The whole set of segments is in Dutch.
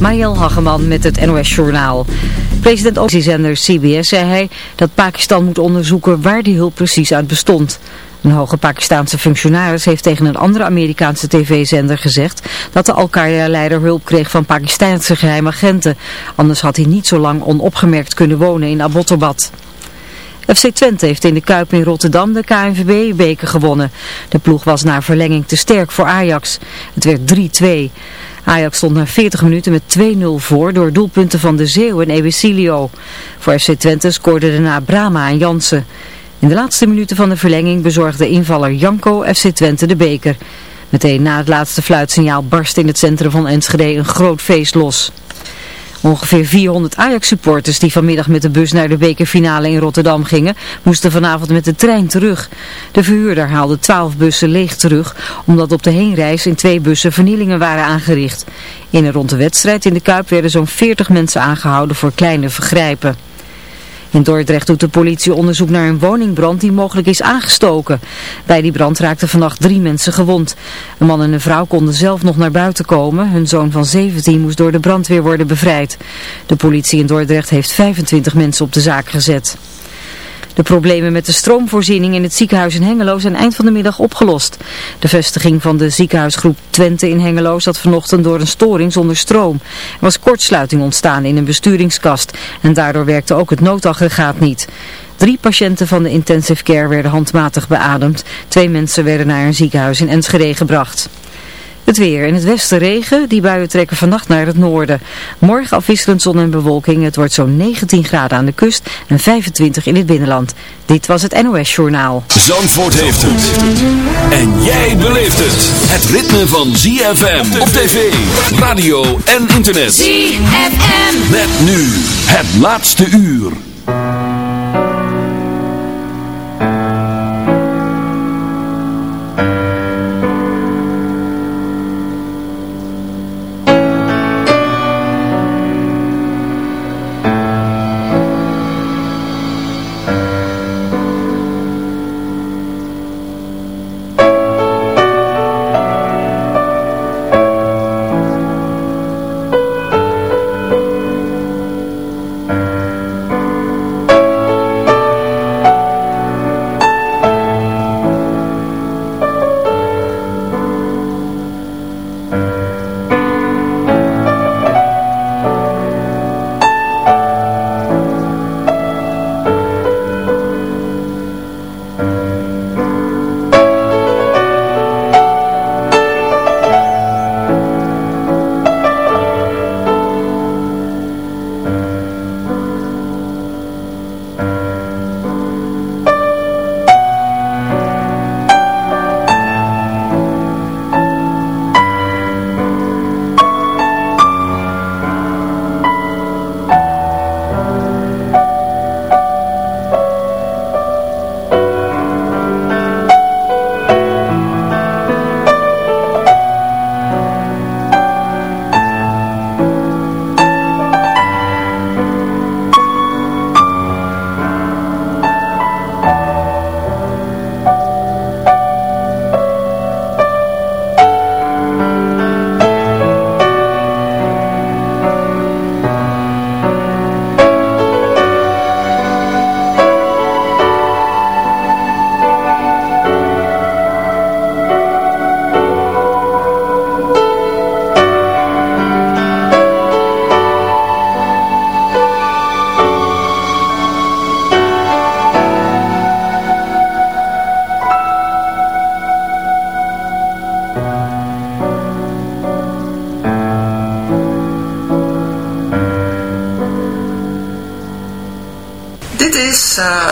Mariel Hageman met het NOS Journaal. President Oxy-zender CBS zei hij dat Pakistan moet onderzoeken waar die hulp precies uit bestond. Een hoge Pakistaanse functionaris heeft tegen een andere Amerikaanse tv-zender gezegd dat de Al-Qaeda-leider hulp kreeg van Pakistaanse geheimagenten. Anders had hij niet zo lang onopgemerkt kunnen wonen in Abbottabad. FC Twente heeft in de Kuip in Rotterdam de KNVB-beker gewonnen. De ploeg was na verlenging te sterk voor Ajax. Het werd 3-2. Ajax stond na 40 minuten met 2-0 voor door doelpunten van De Zeeuw en Ebesilio. Voor FC Twente scoorden daarna Brama en Jansen. In de laatste minuten van de verlenging bezorgde invaller Janko FC Twente de beker. Meteen na het laatste fluitsignaal barst in het centrum van Enschede een groot feest los. Ongeveer 400 Ajax-supporters die vanmiddag met de bus naar de bekerfinale in Rotterdam gingen, moesten vanavond met de trein terug. De verhuurder haalde 12 bussen leeg terug, omdat op de heenreis in twee bussen vernielingen waren aangericht. In en rond de wedstrijd in de Kuip werden zo'n 40 mensen aangehouden voor kleine vergrijpen. In Dordrecht doet de politie onderzoek naar een woningbrand die mogelijk is aangestoken. Bij die brand raakten vannacht drie mensen gewond. Een man en een vrouw konden zelf nog naar buiten komen. Hun zoon van 17 moest door de brandweer worden bevrijd. De politie in Dordrecht heeft 25 mensen op de zaak gezet. De problemen met de stroomvoorziening in het ziekenhuis in Hengelo zijn eind van de middag opgelost. De vestiging van de ziekenhuisgroep Twente in Hengelo zat vanochtend door een storing zonder stroom. Er was kortsluiting ontstaan in een besturingskast en daardoor werkte ook het noodaggregaat niet. Drie patiënten van de intensive care werden handmatig beademd. Twee mensen werden naar een ziekenhuis in Enschede gebracht. Het weer. In het westen regen. Die buien trekken vannacht naar het noorden. Morgen afwisselend zon en bewolking. Het wordt zo'n 19 graden aan de kust en 25 in het binnenland. Dit was het NOS Journaal. Zandvoort heeft het. En jij beleeft het. Het ritme van ZFM op tv, radio en internet. ZFM. Met nu het laatste uur.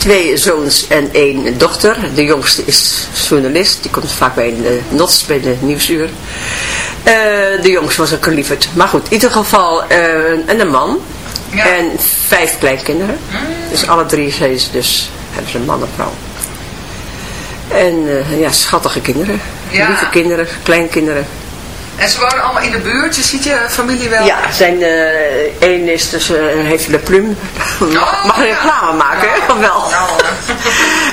twee zoons en één dochter. De jongste is journalist. Die komt vaak bij de NOTS, bij de Nieuwsuur. Uh, de jongste was een kaliefert. Maar goed, in ieder geval uh, en een man. En vijf kleinkinderen. Dus alle drie zijn ze dus, hebben ze een man en vrouw. En eh, ja, schattige kinderen. Ja. Lieve kinderen, kleinkinderen. En ze wonen allemaal in de buurt. Je ziet je familie wel. Ja, zijn eh één is dus, eh, heeft Le Plume. Mag, mag een ja. reclame maken, hè? Ja. Of wel? Ja, hoor.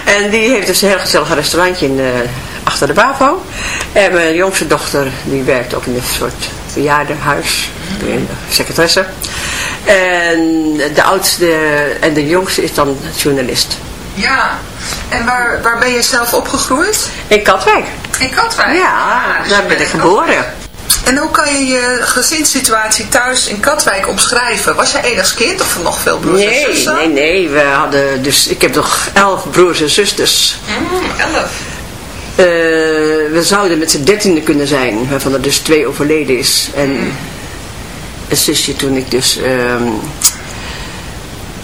en die heeft dus een heel gezellig restaurantje in, eh, achter de BAVO. En mijn jongste dochter, die werkt ook in een soort bejaardenhuis. De secretaresse. En de oudste en de jongste is dan journalist. Ja. En waar, waar ben je zelf opgegroeid? In Katwijk. In Katwijk? Ja, dus daar ben ik geboren. En hoe kan je je gezinssituatie thuis in Katwijk omschrijven? Was jij enigst kind of nog veel broers en zussen? nee, nee. We hadden dus, ik heb nog elf broers en zusters. Mm, elf. Eh, we zouden met z'n dertiende kunnen zijn, waarvan er dus twee overleden is. En een zusje toen ik dus, ehm,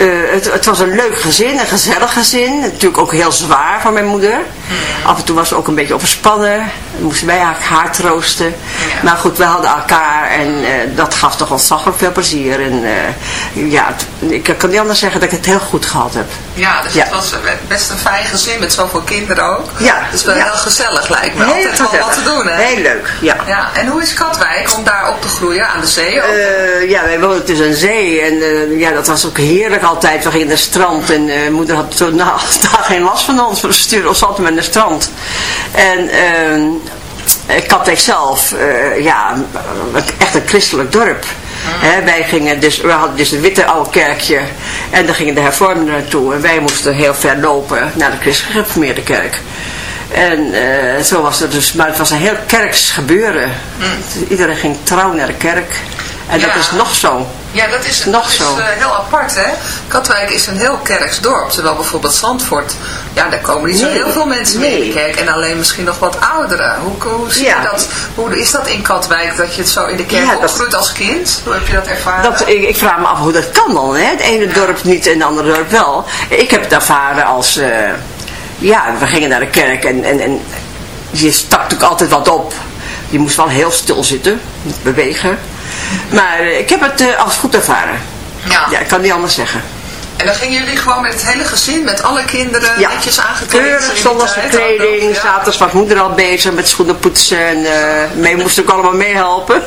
eh, het, het was een leuk gezin, een gezellig gezin. Natuurlijk ook heel zwaar voor mijn moeder. Af en toe was ze ook een beetje overspannen. Moesten wij haar, haar troosten. Ja. Maar goed, we hadden elkaar en eh, dat gaf toch ontzaglijk veel plezier. En eh, ja, ik kan niet anders zeggen dat ik het heel goed gehad heb. Ja, dus Ja. het was eh, best een fijn gezin met zoveel kinderen ook. Ja, Dus wel ja. heel gezellig lijkt me. Altijd wel wat te doen, hè? Heel leuk, ja. Ja, en hoe is Katwijk om daar op te groeien aan de zee? ja, wij woonden tussen een zee en ja, dat was ook heerlijk altijd. We gingen naar het strand en moeder had zo nou, daar geen last van ons. We stuurden ons altijd met naar het strand. En ehm eh, Katwijk zelf, eh, ja, echt een christelijk dorp. Hè, wij gingen dus, we hadden dus een witte oude kerkje en daar gingen de hervormden naartoe. En wij moesten heel ver lopen naar de christelijk gereformeerde kerk. En eh, zo was het dus, maar het was een heel kerks gebeuren. Iedereen ging trouw naar de kerk. En dat is nog zo. Ja, dat is, Nog dat is eh, heel apart, hè? Katwijk is een heel kerks dorp, terwijl bijvoorbeeld Zandvoort, ja, daar komen niet zo heel veel mensen meer in de kerk en alleen misschien nog wat ouderen. Hoe, hoe, zie Ja. je dat, hoe is dat in Katwijk, dat je het zo in de kerk Ja, dat- opgroeit als kind? Hoe heb je dat ervaren? Dat, ik, ik vraag me af hoe dat kan dan. Hè? Het ene dorp niet en het andere dorp wel. Ik heb het ervaren als... eh, ja, we gingen naar de kerk en, en, en je stak natuurlijk altijd wat op. Je moest wel heel stil zitten, niet bewegen. Maar eh, ik heb het eh, als goed ervaren. ja. Ja, ik kan niet anders zeggen. En dan gingen jullie gewoon met het hele gezin, met alle kinderen, Ja, netjes aangekleed? keurig, zondagse kleding. ja. Zaterdags was moeder al bezig met schoenen poetsen. En eh mee moest ook allemaal meehelpen.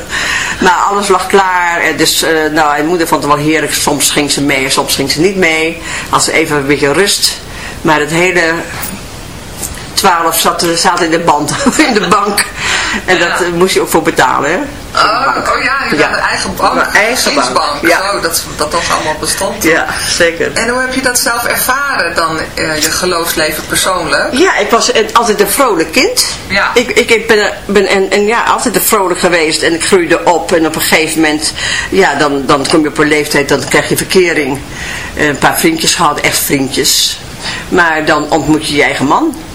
Maar alles lag klaar. En dus, nou, en moeder vond het wel heerlijk. Soms ging ze mee, soms ging ze niet mee. Als ze even een beetje rust. Maar het hele twaalf zat, zaten in de band, in de bank. En dat eh, moest je ook voor betalen, hè? Voor Oh, oh ja, je had een eigen bank, Een eigen bank, ja. Zo, dat, dat toch allemaal bestond. Ja, zeker. En hoe heb je dat zelf ervaren dan, eh, je geloofsleven persoonlijk? Ja, ik was altijd een vrolijk kind. Ja. Ik, ik ben, ben en, en ja, altijd een vrolijk geweest en ik groeide op en op een gegeven moment, ja, dan, dan kom je op een leeftijd, dan krijg je verkering. Eh, Een paar vriendjes gehad, echt vriendjes. Maar dan ontmoet je je eigen man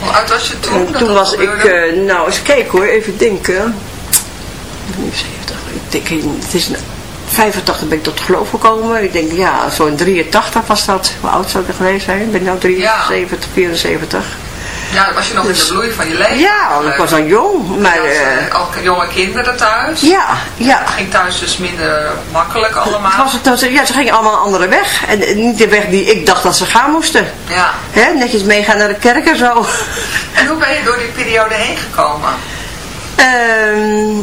Hoe oud was je toen? Toen was ik, eh, nou eens kijken hoor, even denken. Nu 70, ik denk, het is 85 ben ik tot geloof gekomen. Ik denk, ja, zo'n 83 was dat. Hoe oud zou ik er geweest zijn? Ik ben nu 73, 74. Ja, dan was je nog in de bloei van je leven. Ja, want ik was dan jong. Maar, had, eh, eh, ook jonge kinderen thuis. ja, ja. Het ging thuis dus minder makkelijk allemaal. Het was het, ja, ze gingen allemaal een andere weg. En eh, niet de weg die ik dacht dat ze gaan moesten. Ja. Hè, netjes meegaan naar de kerk en zo. En hoe ben je door die periode heen gekomen? Ehm,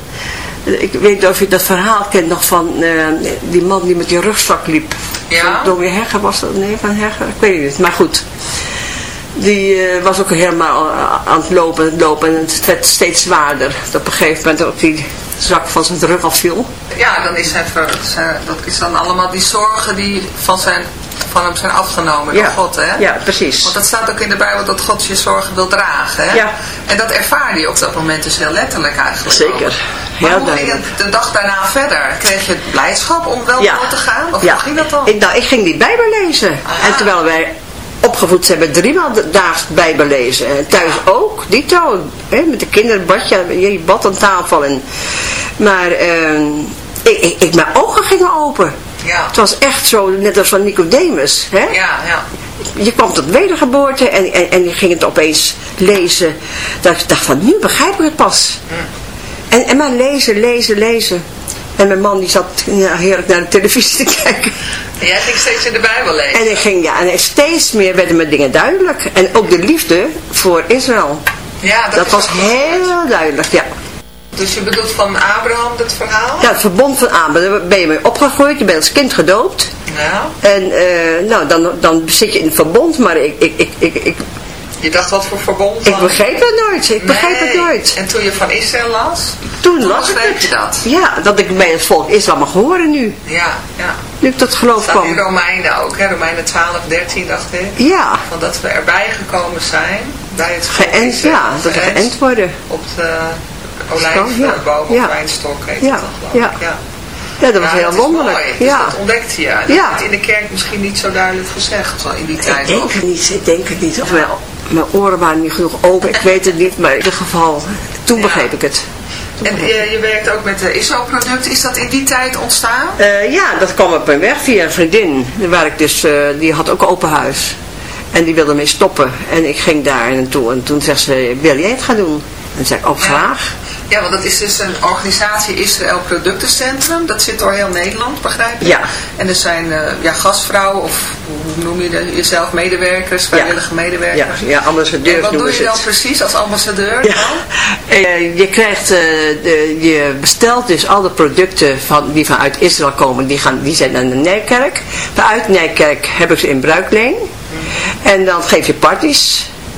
Ik weet niet of je dat verhaal kent nog van eh, die man die met die rugzak liep. Ja. Dominee Hegger was dat? Nee, van Hegger? Ik weet het niet. Maar goed. Die eh, was ook helemaal eh, aan het lopen, het lopen en het werd steeds zwaarder. Dat op een gegeven moment ook die zak van zijn rug afviel. Ja, dan is zijn, ver- dat is dan allemaal die zorgen die van, zijn, van hem zijn afgenomen door God, hè? Ja, precies. Want dat staat ook in de Bijbel dat God je zorgen wil dragen, hè? Ja. En dat ervaarde je op dat moment dus heel letterlijk eigenlijk. Zeker. ook. Maar hoe ging het de dag daarna verder? Kreeg je blijdschap om wel door te gaan? Of hoe ging dat dan? Ik, nou, ik ging die Bijbel lezen. Ah. En terwijl wij opgevoed zijn met driemaal daags Bijbel lezen. En thuis ook, dito. Hè, met de kinderen bad je, je bad aan tafel. En, maar ehm, ik, ik, ik- mijn ogen gingen open. Ja. Het was echt zo, net als van Nicodemus. Hè? Ja, ja. Je kwam tot wedergeboorte en, en, en je ging het opeens lezen. Dat ik dacht van, nu begrijp ik het pas. En, en maar lezen, lezen, lezen. En mijn man die zat ja, heerlijk naar de televisie te kijken. En jij ging steeds in de Bijbel lezen. En ik ging, ja, en steeds meer werden me dingen duidelijk. En ook de liefde voor Israël. ja, dat, Dat was heel duidelijk, ja. Dus je bedoelt van Abraham dit verhaal? Ja, het verbond van Abraham, daar ben je mee opgegroeid, je bent als kind gedoopt. Ja. En eh, nou, dan, dan zit je in het verbond, maar ik, ik, ik, ik, ik, Je dacht wat voor verbond ik begreep het nooit. Ik begreep het Nee. nooit. En toen je van Israël las? Toen las ik het. je dat? Ja, dat ik bij het volk Israël mag horen nu. Ja, ja. Nu ik tot geloof staat in kwam. Romeinen ook, hè? Romeinen 12, 13 dacht ik. Ja, Van dat we erbij gekomen zijn, bij het volk geënt, Israël, ja, dat we geënt worden. Op de ja. olijfboom Ja. of wijnstok heet Ja, geloof ik. ja. Ja. Ja, dat was Ja, heel is wonderlijk. mooi. Dus ja. dat ontdekte je. Dat Ja. werd in de kerk misschien niet zo duidelijk gezegd in die Ik tijd. denk of? het niet, ik denk het niet. Of mijn, mijn oren waren niet genoeg open, ik weet het niet. Maar in ieder geval, toen Ja. begreep ik het. Toen En begreep ik je, je werkt ook met de ISO-producten. Is dat in die tijd ontstaan? Eh, ja, dat kwam op mijn weg via een vriendin. Waar ik dus, eh, die had ook open huis. En die wilde mee stoppen. En ik ging daar naartoe. En toen zegt ze, wil jij het gaan doen? En toen zei ik, ook graag. Ja, want dat is dus een organisatie Israël Productencentrum. Dat zit door heel Nederland, begrijp ik? Ja. En er zijn eh, ja, gastvrouwen of hoe noem je dat, jezelf, medewerkers, vrijwillige Ja, medewerkers. ja ambassadeurs en wat doe je dan precies als ambassadeur? Ja, Eh, je krijgt, eh, de, je bestelt dus alle producten van, die vanuit Israël komen, die, gaan, die zijn naar de Nijkerk. Vanuit Nijkerk heb ik ze in bruikleen. En dan geef je parties.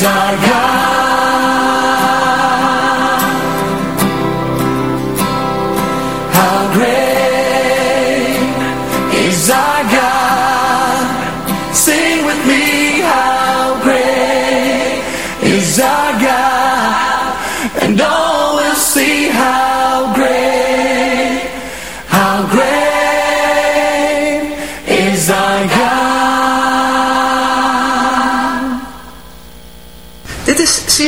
is.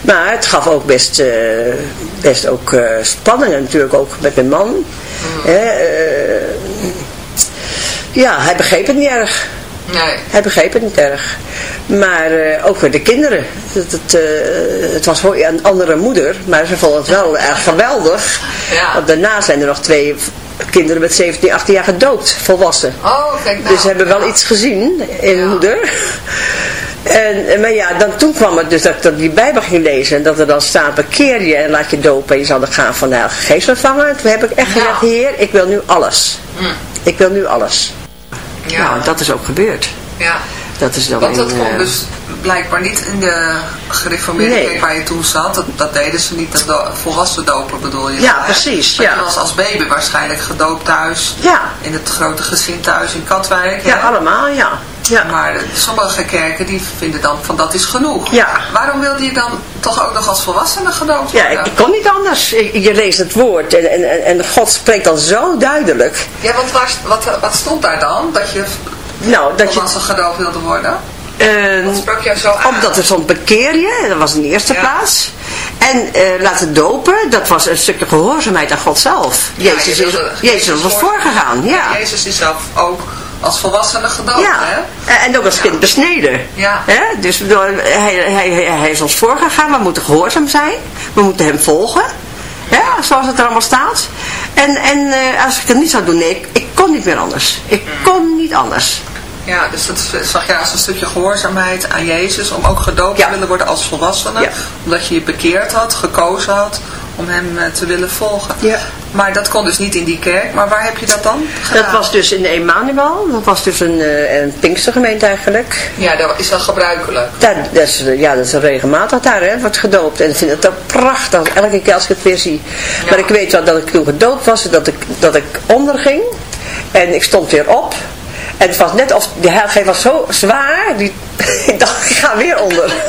Maar het gaf ook best, uh, best ook uh, spanningen natuurlijk ook met mijn man. Mhm. uh, ja, hij begreep het niet erg. Nee. Hij begreep het niet erg. Maar uh, ook voor de kinderen. Het, het, uh, het was voor een andere moeder, maar ze vonden het wel erg geweldig. Ja. Want daarna zijn er nog twee kinderen met 17, 18 jaar gedoopt, volwassen. Oh, kijk nou. Dus ze hebben wel iets gezien in ja. moeder. En, maar ja, dan, toen kwam het dus dat ik die Bijbel ging lezen. En dat er dan staat, bekeer je en laat je dopen. En je zal de gaan van de Heilige Geest ontvangen. Toen heb ik echt gezegd, Heer, ik wil nu alles. Mm. Ik wil nu alles. Ja. Nou, dat is ook gebeurd. Ja. Dat is dan Want dat kon dus blijkbaar niet in de gereformeerde nee. kerk waar je toen zat. Dat, dat deden ze niet, dat do volwassen dopen bedoel je? Ja, precies. Ja. je was als baby waarschijnlijk gedoopt thuis. Ja. In het grote gezin thuis in Katwijk. Ja, allemaal, ja. Ja. Maar sommige kerken die vinden dan van dat is genoeg. Ja. Waarom wilde je dan toch ook nog als volwassene gedoopt worden? Ja, ik, kon niet anders. Je leest het woord en, en, en God spreekt dan zo duidelijk. Ja, want waar, wat, wat stond daar dan? Dat je nou, dat volwassen je... gedoopt wilde worden? Uh, Wat sprak jou zo aan? Omdat er stond bekeer je, dat was in de eerste ja. plaats. En uh, laten dopen, dat was een stukje gehoorzaamheid aan God zelf. Ja, Jezus, wilde, Jezus was voorgegaan, ja. ja. Jezus is zelf ook als volwassene gedoopt, ja. hè? En ook als kind besneden. Ja. Hè? Dus hij, hij, hij is ons voorgegaan, we moeten gehoorzaam zijn. We moeten hem volgen. Ja, zoals het er allemaal staat. En, en uh, als ik het niet zou doen, nee, ik, ik kon niet meer anders. Ik kon niet anders. Ja, dus dat zag je als een stukje gehoorzaamheid aan Jezus, om ook gedoopt ja. te willen worden als volwassene. Ja. Omdat je je bekeerd had, gekozen had om hem te willen volgen. Ja. Maar dat kon dus niet in die kerk. Maar waar heb je dat dan gedaan? Dat was dus in Emmanuel. Dat was dus een, een Pinkstergemeente eigenlijk. Ja, dat is dat gebruikelijk. Dat, dat is, ja, dat is regelmatig daar, hè, wordt gedoopt. En ik vind het ook prachtig, elke keer als ik het weer zie. Ja. Maar ik weet wel dat ik toen gedoopt was, dat ik, dat ik onderging. En ik stond weer op. En het was net of de heilige was zo zwaar. Die, ik dacht, ik ga weer onder.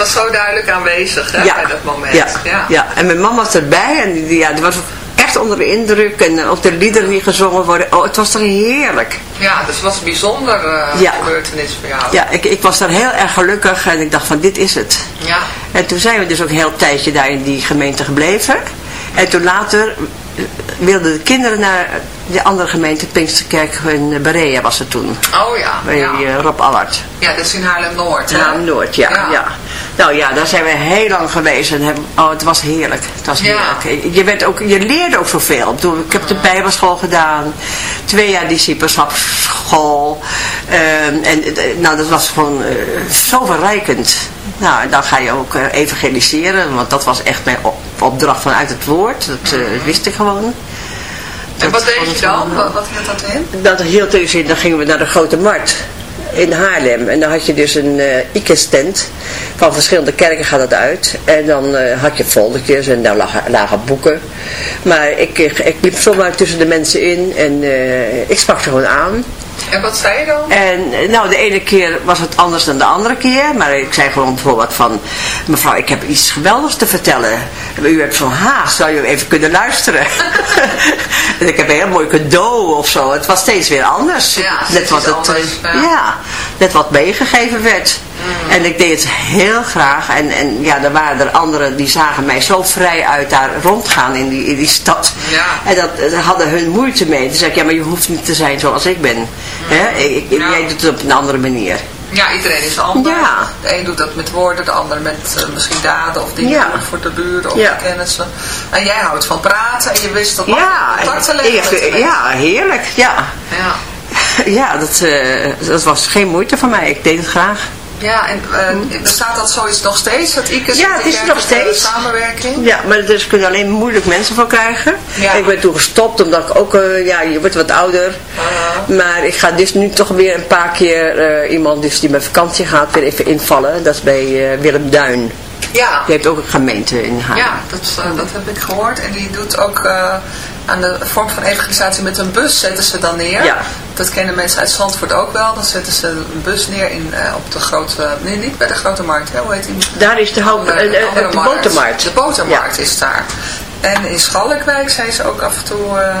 Was zo duidelijk aanwezig hè, ja. bij dat moment. Ja. Ja. ja, en mijn man was erbij. En die, ja, die was echt onder de indruk. En ook de liederen die gezongen worden. Oh, het was toch heerlijk. Ja, dus het was een bijzonder uh, ja. gebeurtenis voor jou. Ja, ik, ik was daar heel erg gelukkig. En ik dacht van, dit is het. Ja. En toen zijn we dus ook een heel tijdje daar in die gemeente gebleven. En toen later wilden de kinderen naar de andere gemeente, Pinksterkerk in Berea was het toen. Oh ja. Bij ja. Rob Allard. Ja, dat is in Haarlem-Noord. Haarlem-Noord, ja, ja. ja. Nou ja, daar zijn we heel lang geweest en hebben, oh, het was heerlijk. Het was heerlijk. Ja. Je, werd ook, je leerde ook zoveel. Ik heb de bijbelschool gedaan, twee jaar discipelschapsschool. Um, en nou, dat was gewoon uh, zo verrijkend. Nou, en dan ga je ook uh, evangeliseren, want dat was echt mijn op opdracht vanuit het woord. Dat uh, wist ik gewoon. En wat deed je dan? Wat, wat hield dat in? Dat hield dus in, dan gingen we naar de Grote Markt in Haarlem. En dan had je dus een uh, IKES-tent. Van verschillende kerken gaat het uit. En dan uh, had je foldertjes en daar lagen, lagen boeken. Maar ik, ik, ik, liep zomaar tussen de mensen in en ik sprak ze gewoon aan. En wat zei je dan? En nou, de ene keer was het anders dan de andere keer. Maar ik zei gewoon bijvoorbeeld van... Mevrouw, ik heb iets geweldigs te vertellen. U hebt zo'n haast, zou je even kunnen luisteren? en ik heb een heel mooi cadeau of zo. Het was steeds weer anders. Ja, net wat het, anders, ja. ja. net wat meegegeven werd. Mm. En ik deed het heel graag. En, en ja, er waren er anderen die zagen mij zo vrij uit daar rondgaan in die, in die stad. Ja. En dat, dat hadden hun moeite mee. Toen zei ik, ja, maar je hoeft niet te zijn zoals ik ben. Ik, ja. Jij doet het op een andere manier. Ja, iedereen is anders. Ja. De een doet dat met woorden, de ander met uh, misschien daden of dingen ja. voor de buren of ja. de kennissen. En jij houdt van praten en je wist dat ja, contact te leggen. Ja, heerlijk. Ja, ja. ja dat, uh, dat was geen moeite voor mij. Ik deed het graag. Ja, en uh, bestaat dat zoiets nog steeds? Dat ICUS ja, het is nog steeds. samenwerking? Ja, maar er kunnen alleen moeilijk mensen van krijgen. Ja. Ik ben toen gestopt, omdat ik ook, uh, ja, je wordt wat ouder. Uh Maar ik ga dus nu toch weer een paar keer uh, iemand dus die met vakantie gaat weer even invallen. Dat is bij Willem Duin. Ja. Die heeft ook een gemeente in haar. Ja, dat, dat heb ik gehoord. En die doet ook aan de vorm van evangelisatie met een bus zetten ze dan neer. Ja. Dat kennen mensen uit Zandvoort ook wel. Dan zetten ze een bus neer in, uh, op de grote... Nee, niet bij de grote markt. Hè? Hoe heet die? Daar is de, hoop, de, de, de, de botermarkt. De botermarkt ja. is daar. En in Schalkwijk zijn ze ook af en toe... Uh,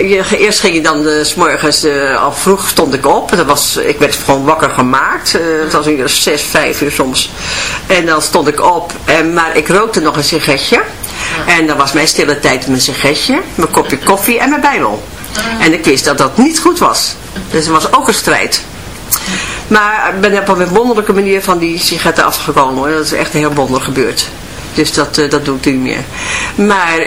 ehm je, eerst ging je dan uh, s morgens uh, al vroeg stond ik op. Dat was, ik werd gewoon wakker gemaakt. Uh, het was een uur zes, vijf uur soms. En dan stond ik op. En, maar ik rookte nog een sigaretje. En dan was mijn stille tijd mijn sigaretje, mijn kopje koffie en mijn bijbel. En ik wist dat dat niet goed was. Dus er was ook een strijd. Maar ik ben op een wonderlijke manier van die sigaretten afgekomen. Dat is echt heel wonder gebeurd. Dus dat, dat doe ik niet meer. Maar...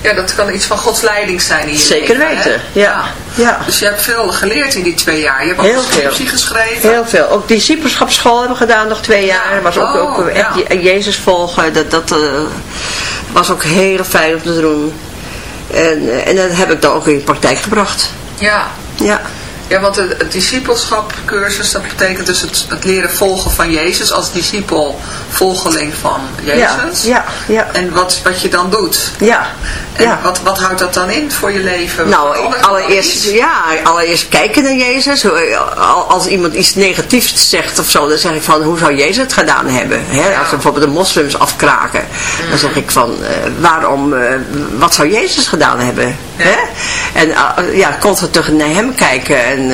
Ja, dat kan iets van Gods leiding zijn in je Zeker leven, weten, ja. ja. Dus je hebt veel geleerd in die twee jaar. Je hebt Heel ook scriptie geschreven. Heel veel. Ook discipelschapsschool hebben we gedaan nog twee jaar. Ja. was ook, oh, ook echt ja. Jezus volgen. Dat, dat uh, was ook heel fijn om te doen. En, en dat heb ik dan ook in de praktijk gebracht. Ja. Ja. Ja, want het, het discipelschapcursus, dat betekent dus het, het, leren volgen van Jezus als discipel, volgeling van Jezus. Ja, ja, ja. En wat, wat je dan doet. Ja. En ja. wat, wat houdt dat dan in voor je leven? Nou, allereerst, ja, allereerst kijken naar Jezus. Als iemand iets negatiefs zegt of zo, dan zeg ik van, hoe zou Jezus het gedaan hebben? Hè? Als we bijvoorbeeld de moslims afkraken, Mm. dan zeg ik van, uh, waarom, uh, wat zou Jezus gedaan hebben? Hè? En uh, ja, constant terug naar hem kijken en...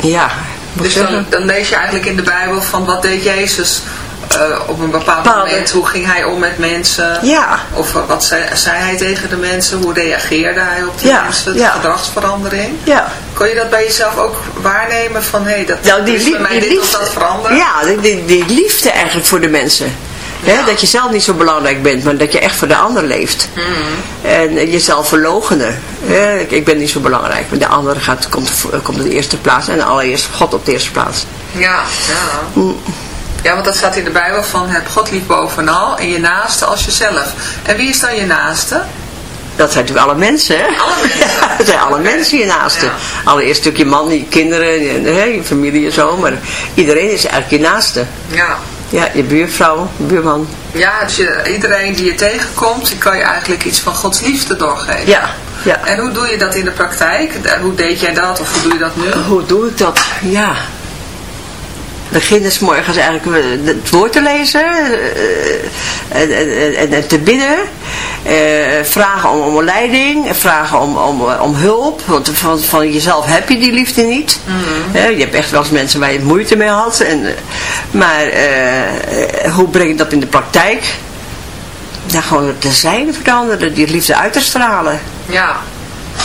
ja, dus dan, dan, lees je eigenlijk in de Bijbel van wat deed Jezus uh, op een bepaald Bepaalde. moment. Hoe ging hij om met mensen? Ja. Of uh, wat zei, zei, hij tegen de mensen? Hoe reageerde hij op de ja. mensen? De ja. gedragsverandering? Ja. Kon je dat bij jezelf ook waarnemen van hé, hey, dat nou, die, bij mij die dit liefde, of dat veranderen? Ja, die, die, die liefde eigenlijk voor de mensen. He, dat je zelf niet zo belangrijk bent, maar dat je echt voor de ander leeft. Mm. En jezelf verlogenen. He, ik, ik, ben niet zo belangrijk, maar de ander gaat, komt, komt op de eerste plaats en allereerst God op de eerste plaats. Ja, ja. Mm. Ja, want dat staat in de Bijbel van heb God lief bovenal en je naaste als jezelf. En wie is dan je naaste? Dat zijn natuurlijk alle mensen, hè? Alle mensen. Ja, dat zijn alle mensen je naaste. Ja. Allereerst natuurlijk je man, je kinderen, je, je familie en zo, maar iedereen is eigenlijk je naaste. Ja. Ja, je buurvrouw, buurman. Ja, dus je, iedereen die je tegenkomt, die kan je eigenlijk iets van Gods liefde doorgeven. Ja, ja. En hoe doe je dat in de praktijk? Hoe deed jij dat of hoe doe je dat nu? Hoe doe ik dat? Ja. beginnen s morgens eigenlijk het woord te lezen en, en, en, te bidden. Vragen om, om leiding, vragen om, om, om hulp, want van, van jezelf heb je die liefde niet. Mhm. je hebt echt wel eens mensen waar je moeite mee had. En, maar hoe breng je dat in de praktijk? Ja, gewoon te zijn veranderen, die liefde uit te stralen. Ja,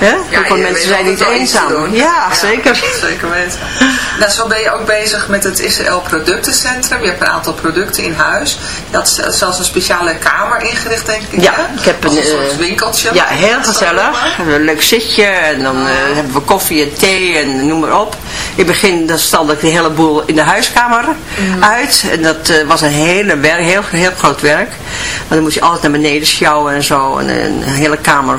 Ja, Hoeveel mensen zijn niet eenzaam. Ja, zeker. Zeker weten. Nou, zo ben je ook bezig met het Israël Productencentrum. Je hebt een aantal producten in huis. Je had zelfs een speciale kamer ingericht, denk ik. Ja, ik heb een, een uh, winkeltje. Ja, heel gezellig. Een leuk zitje. En dan uh, hebben we koffie en thee en noem maar op. In het begin dan stelde ik de hele boel in de huiskamer mm. uit. En dat uh, was een hele werk, heel, heel groot werk. Want dan moest je altijd naar beneden sjouwen en zo. En een hele kamer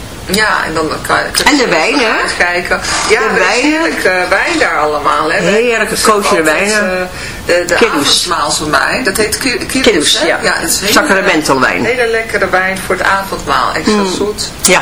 Ja, en dan kan, je En de wijn, hè? Kijken. Ja, de wijn. heerlijke wijn daar allemaal, hè? Heerlijke koosje wijnen. Uh, de de avondmaals van mij. Dat heet Kidus, ja. ja Sacramentelwijn. Hele lekkere wijn voor het avondmaal. Extra mm. zoet. Ja.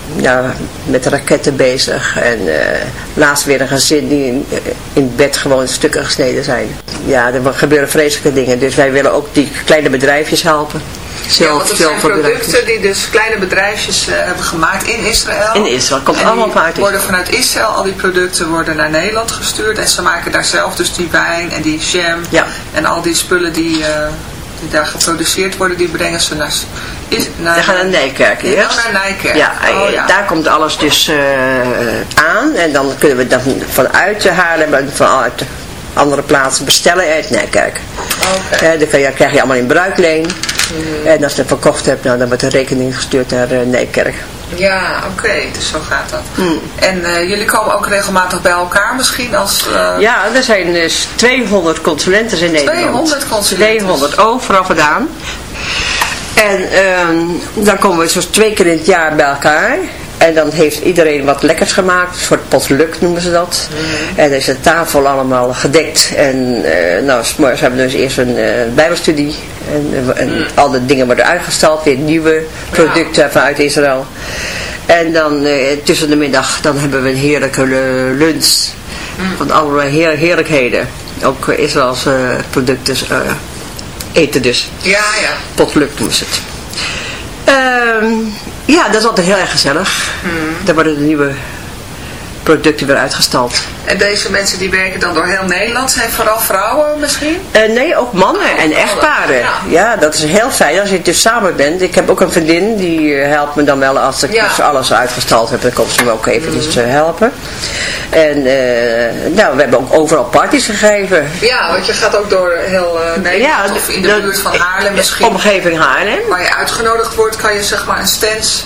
ja, met raketten bezig. En laatst weer een gezin die in, in bed gewoon stukken gesneden zijn. Ja, er gebeuren vreselijke dingen. Dus wij willen ook die kleine bedrijfjes helpen. Zelf, ja, zijn producten die dus kleine bedrijfjes uh, hebben gemaakt in Israël. In Israël, komt allemaal vanuit worden vanuit Israël, al die producten worden naar Nederland gestuurd. En ze maken daar zelf dus die wijn en die jam ja. en al die spullen die, uh, die daar geproduceerd worden, die brengen ze naar... Is, naar Ze gaan naar Nijkerk eerst. naar Nijkerk. Ja, oh, ja, daar komt alles dus uh, aan. En dan kunnen we dan vanuit Haarlem, vanuit andere plaatsen bestellen uit Nijkerk. Okay. dan krijg je allemaal in bruikleen. Mm. En als je het verkocht hebt, nou, dan wordt de rekening gestuurd naar Nijkerk. Ja, oké, dus zo gaat dat. Mm. En uh, jullie komen ook regelmatig bij elkaar misschien als... Uh... Ja, er zijn dus 200 consulenten in Nederland. 200 consulenten? 200, overal vandaan. En um, dan komen we zo'n twee keer in het jaar bij elkaar. En dan heeft iedereen wat lekkers gemaakt. Een soort potluck noemen ze dat. Mm. En dan is de tafel allemaal gedekt. En uh, nou, morgens hebben we dus eerst een uh, bijbelstudie. En, en mm. al de dingen worden uitgestald. Weer nieuwe producten vanuit Israël. En dan uh, tussen de middag dan hebben we een heerlijke lunch. Mm. Van allerlei heer heerlijkheden. ook Israëlse producten eten dus. Ja, ja. Potluck doen ze het. Ehm, ja, dat is altijd heel erg gezellig. Hmm. Daar worden de nieuwe producten weer uitgestald. En deze mensen die werken dan door heel Nederland, zijn vooral vrouwen misschien? Uh, nee, ook mannen en echtparen. Ja. ja. dat is heel fijn als je dus samen bent. Ik heb ook een vriendin, die eh, helpt me dan wel als ik dus alles uitgestald heb. Dan komt ze me ook even mm. helpen. En uh, nou, we hebben ook overal parties gegeven. Ja, want je gaat ook door heel Nederland ja, of in de, buurt van Haarlem misschien. Omgeving Haarlem. Waar je uitgenodigd wordt, kan je zeg maar een stand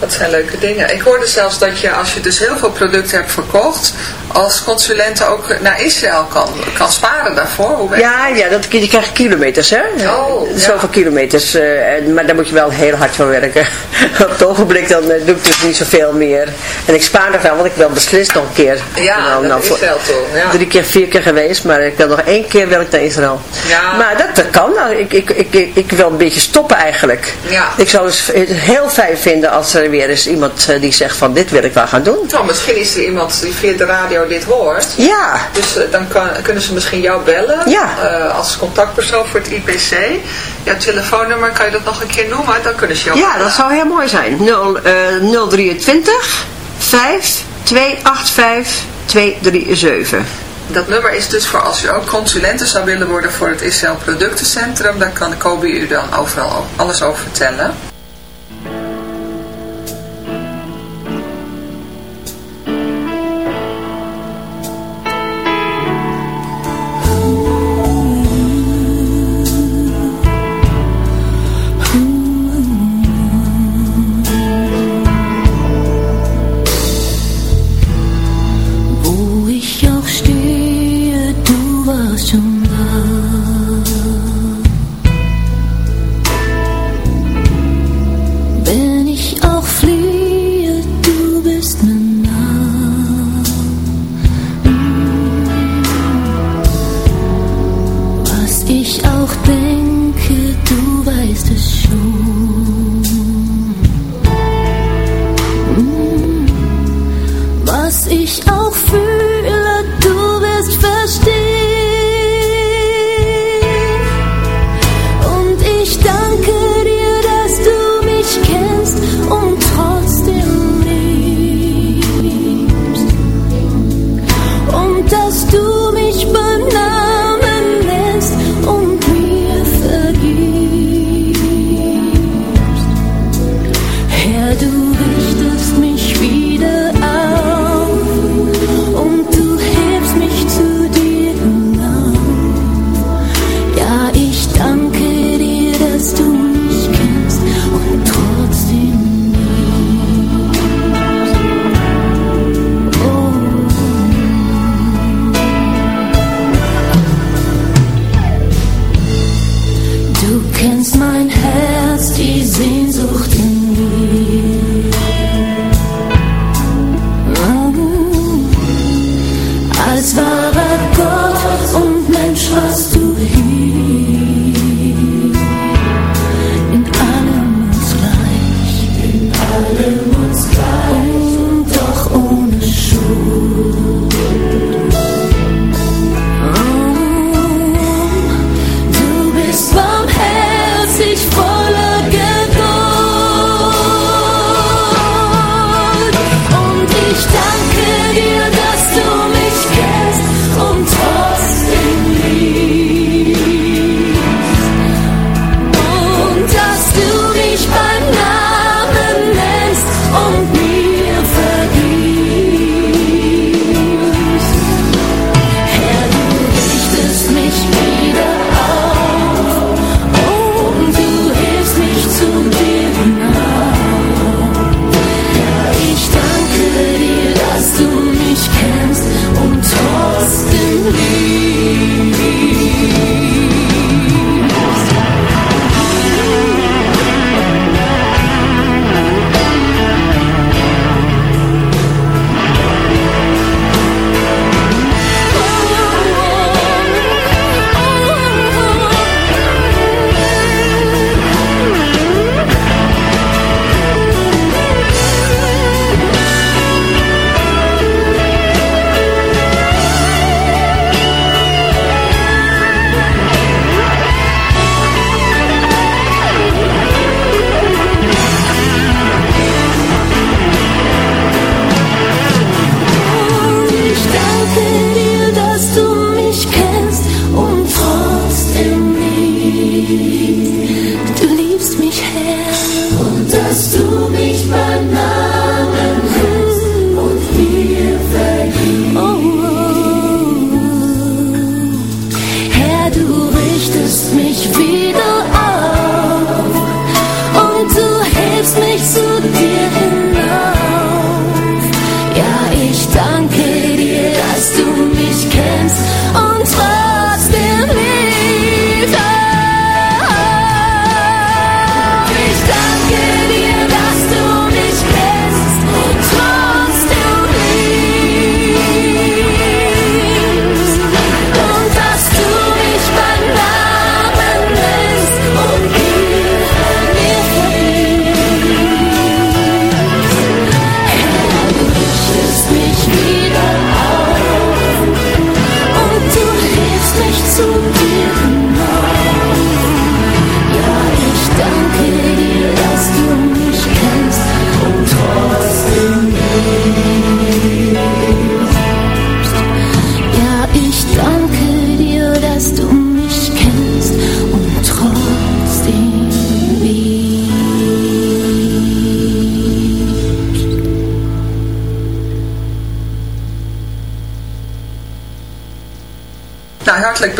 Dat zijn leuke dingen. Ik hoorde zelfs dat je, als je dus heel veel producten hebt verkocht, als consulent ook naar Israël kan, kan sparen daarvoor. Hoe ja, ja dat, je krijgt kilometers, hè. Oh, Zoveel kilometers. Uh, maar daar moet je wel heel hard voor werken. Op het ogenblik dan uh, doe ik dus niet zoveel meer. En ik spaar nog wel, want ik wil beslist nog een keer. Ja, nou, nou, Israël toch. Ja. Drie keer, vier keer geweest, maar ik wil nog één keer wil ik naar Israël. Ja. Maar dat, dat kan. Nou, ik, ik, ik, ik, wil een beetje stoppen eigenlijk. Ja. Ik zou het heel fijn vinden als er weer eens iemand uh, die zegt van dit wil ik wel gaan doen. Nou, misschien is er iemand die via de radio dit hoort. Ja. Dus uh, dan kan, kunnen ze misschien jou bellen. Ja. Uh, als contactpersoon voor het IPC. Jouw telefoonnummer, kan je dat nog een keer noemen? Dan kunnen ze jou Ja, dat zou heel mooi zijn. 0, 023 5 285 237. Dat nummer is dus voor als u ook consulenten zou willen worden voor het Israël Productencentrum. Dan kan Kobe u dan overal alles over vertellen.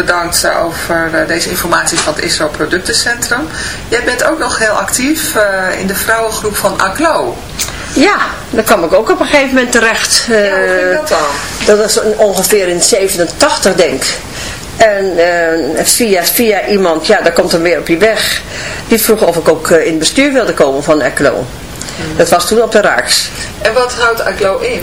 Bedankt over eh, deze informatie van het Israël Productencentrum. Jij bent ook nog heel actief eh, in de vrouwengroep van ACLO. Ja, daar kwam ik ook op een gegeven moment terecht. Ja, hoe ging eh, dat dan? Dat was ongeveer in 87 denk ik. En via, via iemand, ja, daar komt dan weer op je weg. Die vroeg of ik ook in het bestuur wilde komen van ACLO. Dat was toen op de Raaks. En wat houdt ACLO in?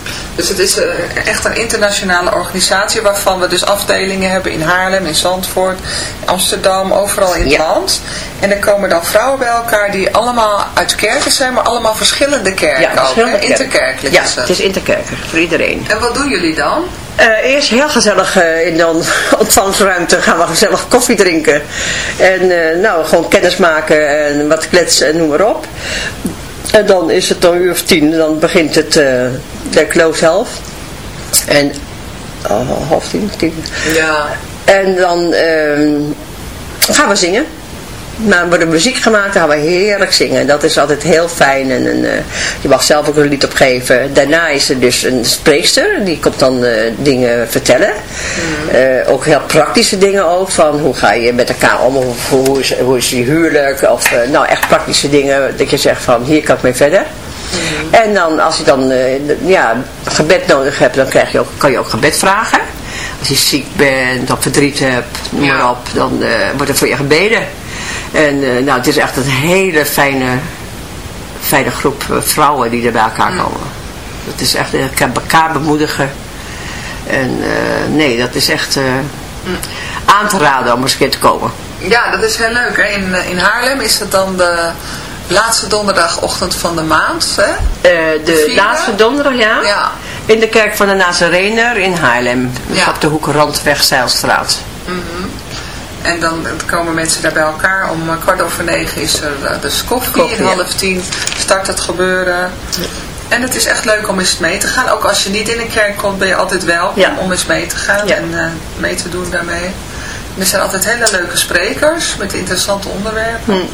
Dus het is uh, echt een internationale organisatie waarvan we dus afdelingen hebben in Haarlem, in Zandvoort, Amsterdam, overal in het ja. land. En er komen dan vrouwen bij elkaar die allemaal uit kerken zijn, maar allemaal verschillende kerken ja, verschillende ook. Interkerkelijk ja, het is interkerkelijk voor iedereen. En wat doen jullie dan? Uh, eerst heel gezellig uh, in de ontvangstruimte gaan we gezellig koffie drinken. En uh, nou, gewoon kennis maken en wat kletsen en noem maar op. En dan is het dan uur of tien, dan begint het uh, de close zelf. En oh, half tien, tien. Ja. En dan uh, gaan we zingen. Maar wordt er muziek gemaakt, dan gaan we heerlijk zingen. Dat is altijd heel fijn. En, en uh, je mag zelf ook een lied opgeven. Daarna is er dus een spreekster. Die komt dan uh, dingen vertellen. Mm. Uh, ook heel praktische dingen ook. Van hoe ga je met elkaar om. Of hoe is, hoe is je huwelijk. Of nou echt praktische dingen. Dat je zegt van hier kan ik mee verder. Mm. En dan als je dan ja, gebed nodig hebt. Dan krijg je ook, kan je ook gebed vragen. Als je ziek bent of verdriet hebt. Noem maar op. Dan wordt er voor je gebeden. En uh, nou, het is echt een hele fijne, fijne groep vrouwen die er bij elkaar komen. Mm. Het is echt elkaar bemoedigen. En nee, dat is echt mm. aan te raden om eens een keer te komen. Ja, dat is heel leuk. Hè? In, in Haarlem is het dan de laatste donderdagochtend van de maand. Hè? de, de laatste donderdag, ja. ja. In de kerk van de Nazarener in Haarlem. Ja. Op de hoek Randweg Zeilstraat. Mm -hmm. En dan komen mensen daar bij elkaar. Om kwart over negen is er uh, dus koffie. koffie en half tien start het gebeuren. En het is echt leuk om eens mee te gaan. Ook als je niet in een kerk komt, ben je altijd welkom ja. om eens mee te gaan ja. en uh, mee te doen daarmee. En er zijn altijd hele leuke sprekers met interessante onderwerpen. Hmm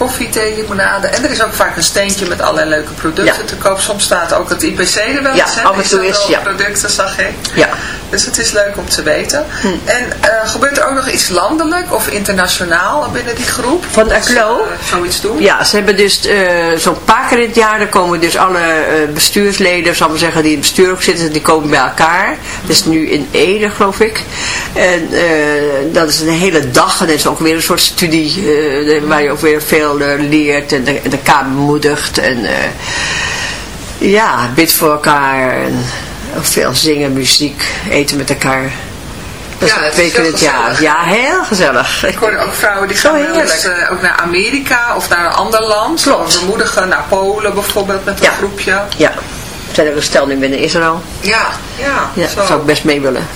koffie, thee, limonade. En er is ook vaak een steentje met allerlei leuke producten ja. te koop. Soms staat ook het IPC er wel ja, eens. af en toe is, ja. producten, zag ik. Ja. Dus het is leuk om te weten. Hm. En uh, gebeurt er ook nog iets landelijk of internationaal binnen die groep? Van de ACLO? Uh, zoiets doen? Ja, ze hebben dus uh, zo'n paar keer in het jaar, dan komen dus alle bestuursleden, zal ik maar zeggen, die in het bestuur ook zitten, die komen bij elkaar. Dat is nu in Ede, geloof ik. En dat is een hele dag en dat is ook weer een soort studie waar je ook weer veel leert en de, de elkaar bemoedigt en ja, bidt voor elkaar en veel zingen, muziek, eten met elkaar. Dat ja, is keer in het jaar. Ja, heel gezellig. Ik hoor ook vrouwen die gaan uh, ook naar Amerika of naar een ander land. Klopt. Bemoedigen naar Polen bijvoorbeeld met een ja. groepje. Ja. zijn er een stel nu binnen Israël. Ja, ja. Ja, zo. zou ik best mee willen.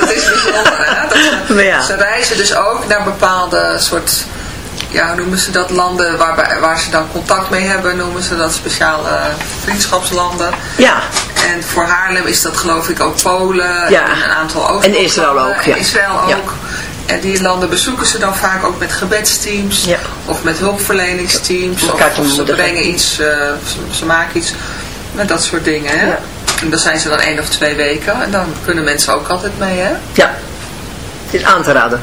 dat is bijzonder, hè? Dat ze, ja. ze reizen dus ook naar bepaalde soort, ja, noemen ze dat, landen waarbij, waar ze dan contact mee hebben, noemen ze dat speciale vriendschapslanden. Ja, En voor Haarlem is dat geloof ik ook Polen Ja. en een aantal ook. En Israël ook, ja. En Israël ook. Ja. En die landen bezoeken ze dan vaak ook met gebedsteams Ja. of met hulpverleningsteams. Of, ze brengen iets, eh, ze, ze maken iets met dat soort dingen. Hè? Ja. En dan zijn ze dan één of twee weken en dan kunnen mensen ook altijd mee. Hè? ja. Het is aan te raden.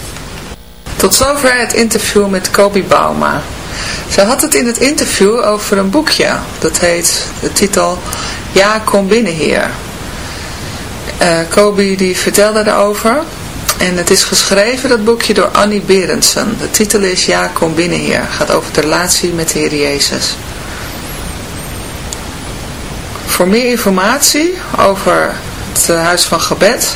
Tot zover het interview met Kobi Bauma. Ze had het in het interview over een boekje. Dat heet de titel Ja, kom binnen hier. Eh Kobi die vertelde erover. En het is geschreven, dat boekje, door Annie Berendsen. De titel is Ja, kom binnen hier. Gaat over de relatie met de Heer Jezus. Voor meer informatie over het eh, Huis van Gebed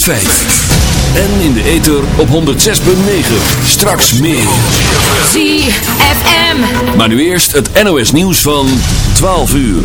En in de ether op 106.9. Straks meer. ZFM. Maar nu eerst het NOS nieuws van 12 uur.